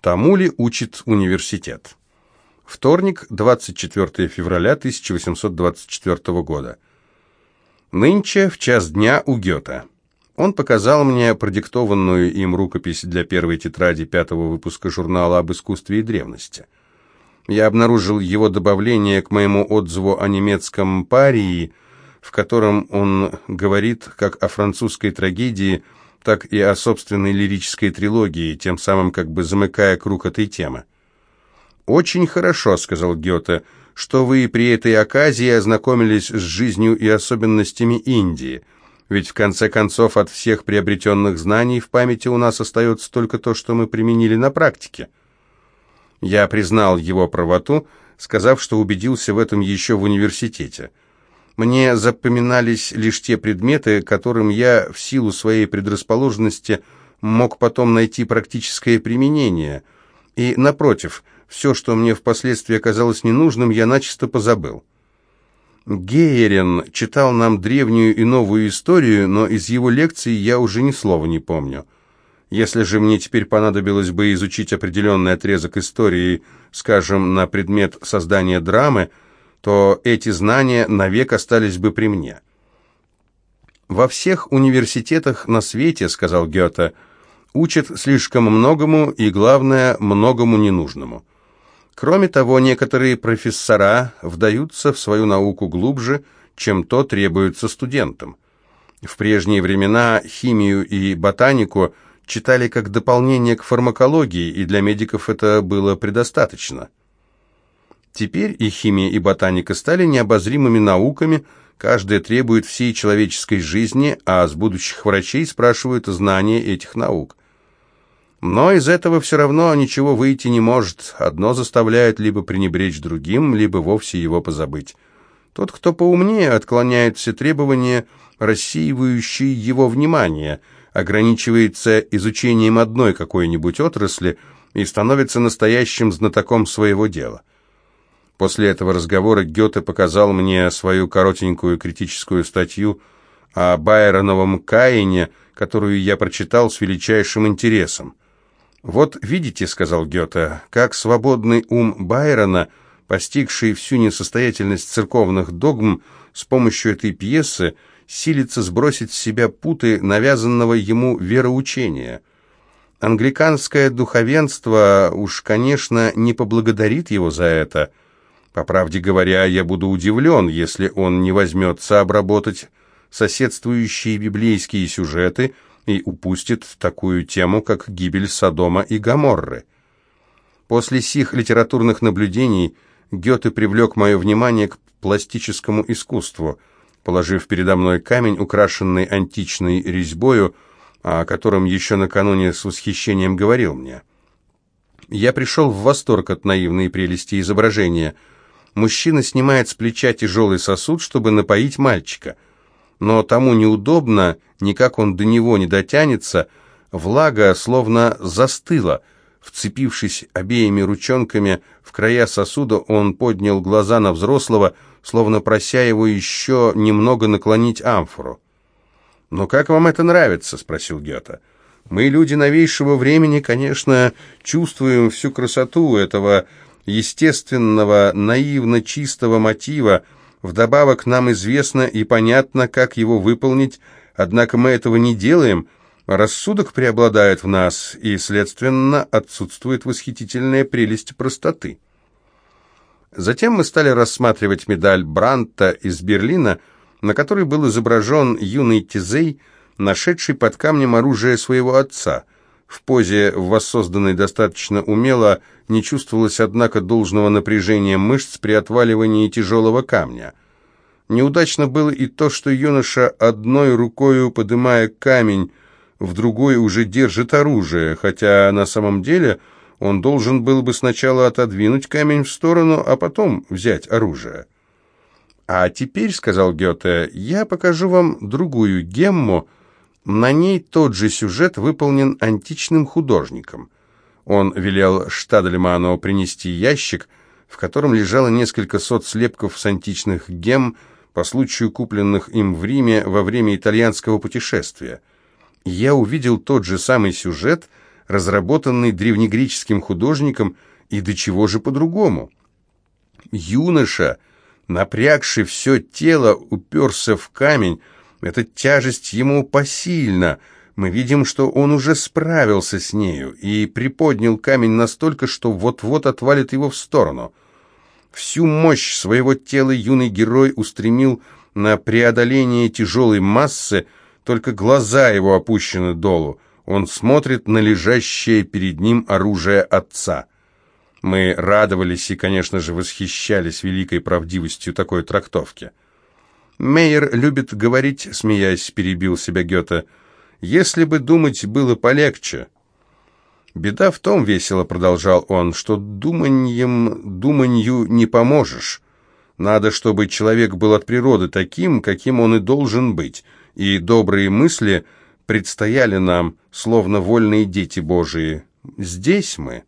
Тому ли учит университет? Вторник, 24 февраля 1824 года. Нынче в час дня у Гёта. Он показал мне продиктованную им рукопись для первой тетради пятого выпуска журнала об искусстве и древности. Я обнаружил его добавление к моему отзыву о немецком парии, в котором он говорит как о французской трагедии, так и о собственной лирической трилогии, тем самым как бы замыкая круг этой темы. «Очень хорошо», — сказал Гёте, — «что вы при этой оказии ознакомились с жизнью и особенностями Индии, ведь в конце концов от всех приобретенных знаний в памяти у нас остается только то, что мы применили на практике». Я признал его правоту, сказав, что убедился в этом еще в университете. Мне запоминались лишь те предметы, которым я в силу своей предрасположенности мог потом найти практическое применение, и, напротив, все, что мне впоследствии оказалось ненужным, я начисто позабыл. Гейерен читал нам древнюю и новую историю, но из его лекций я уже ни слова не помню. Если же мне теперь понадобилось бы изучить определенный отрезок истории, скажем, на предмет создания драмы, то эти знания навек остались бы при мне. «Во всех университетах на свете, — сказал Гёте, — учат слишком многому и, главное, многому ненужному. Кроме того, некоторые профессора вдаются в свою науку глубже, чем то требуется студентам. В прежние времена химию и ботанику читали как дополнение к фармакологии, и для медиков это было предостаточно. Теперь и химия, и ботаника стали необозримыми науками, каждая требует всей человеческой жизни, а с будущих врачей спрашивают знания этих наук. Но из этого все равно ничего выйти не может. Одно заставляет либо пренебречь другим, либо вовсе его позабыть. Тот, кто поумнее, отклоняет все требования, рассеивающие его внимание, ограничивается изучением одной какой-нибудь отрасли и становится настоящим знатоком своего дела. После этого разговора Гёте показал мне свою коротенькую критическую статью о Байроновом Каине, которую я прочитал с величайшим интересом. «Вот видите, — сказал Гёте, — как свободный ум Байрона, постигший всю несостоятельность церковных догм, с помощью этой пьесы силится сбросить с себя путы навязанного ему вероучения. Англиканское духовенство уж, конечно, не поблагодарит его за это. По правде говоря, я буду удивлен, если он не возьмется обработать соседствующие библейские сюжеты — и упустит такую тему, как гибель Содома и Гоморры. После сих литературных наблюдений Гёте привлек мое внимание к пластическому искусству, положив передо мной камень, украшенный античной резьбою, о котором еще накануне с восхищением говорил мне. Я пришел в восторг от наивной прелести изображения. Мужчина снимает с плеча тяжелый сосуд, чтобы напоить мальчика – но тому неудобно, никак он до него не дотянется, влага словно застыла. Вцепившись обеими ручонками в края сосуда, он поднял глаза на взрослого, словно прося его еще немного наклонить амфору. «Но как вам это нравится?» — спросил Гёте. «Мы, люди новейшего времени, конечно, чувствуем всю красоту этого естественного, наивно чистого мотива, Вдобавок нам известно и понятно, как его выполнить, однако мы этого не делаем. Рассудок преобладает в нас, и, следственно, отсутствует восхитительная прелесть простоты. Затем мы стали рассматривать медаль Бранта из Берлина, на которой был изображен юный Тизей, нашедший под камнем оружие своего отца – в позе, воссозданной достаточно умело, не чувствовалось, однако, должного напряжения мышц при отваливании тяжелого камня. Неудачно было и то, что юноша одной рукой, подымая камень, в другой уже держит оружие, хотя на самом деле он должен был бы сначала отодвинуть камень в сторону, а потом взять оружие. «А теперь, — сказал Гёте, — я покажу вам другую гемму, на ней тот же сюжет выполнен античным художником. Он велел Штадельману принести ящик, в котором лежало несколько сот слепков с античных гем, по случаю купленных им в Риме во время итальянского путешествия. Я увидел тот же самый сюжет, разработанный древнегреческим художником, и до чего же по-другому? Юноша, напрягший все тело, уперся в камень, эта тяжесть ему посильна, мы видим, что он уже справился с нею и приподнял камень настолько, что вот-вот отвалит его в сторону. Всю мощь своего тела юный герой устремил на преодоление тяжелой массы, только глаза его опущены долу. Он смотрит на лежащее перед ним оружие отца. Мы радовались и, конечно же, восхищались великой правдивостью такой трактовки. Мейер любит говорить, смеясь, перебил себя Гёте, «если бы думать было полегче». «Беда в том, — весело продолжал он, — что думаньем думанью не поможешь. Надо, чтобы человек был от природы таким, каким он и должен быть, и добрые мысли предстояли нам, словно вольные дети Божии. Здесь мы».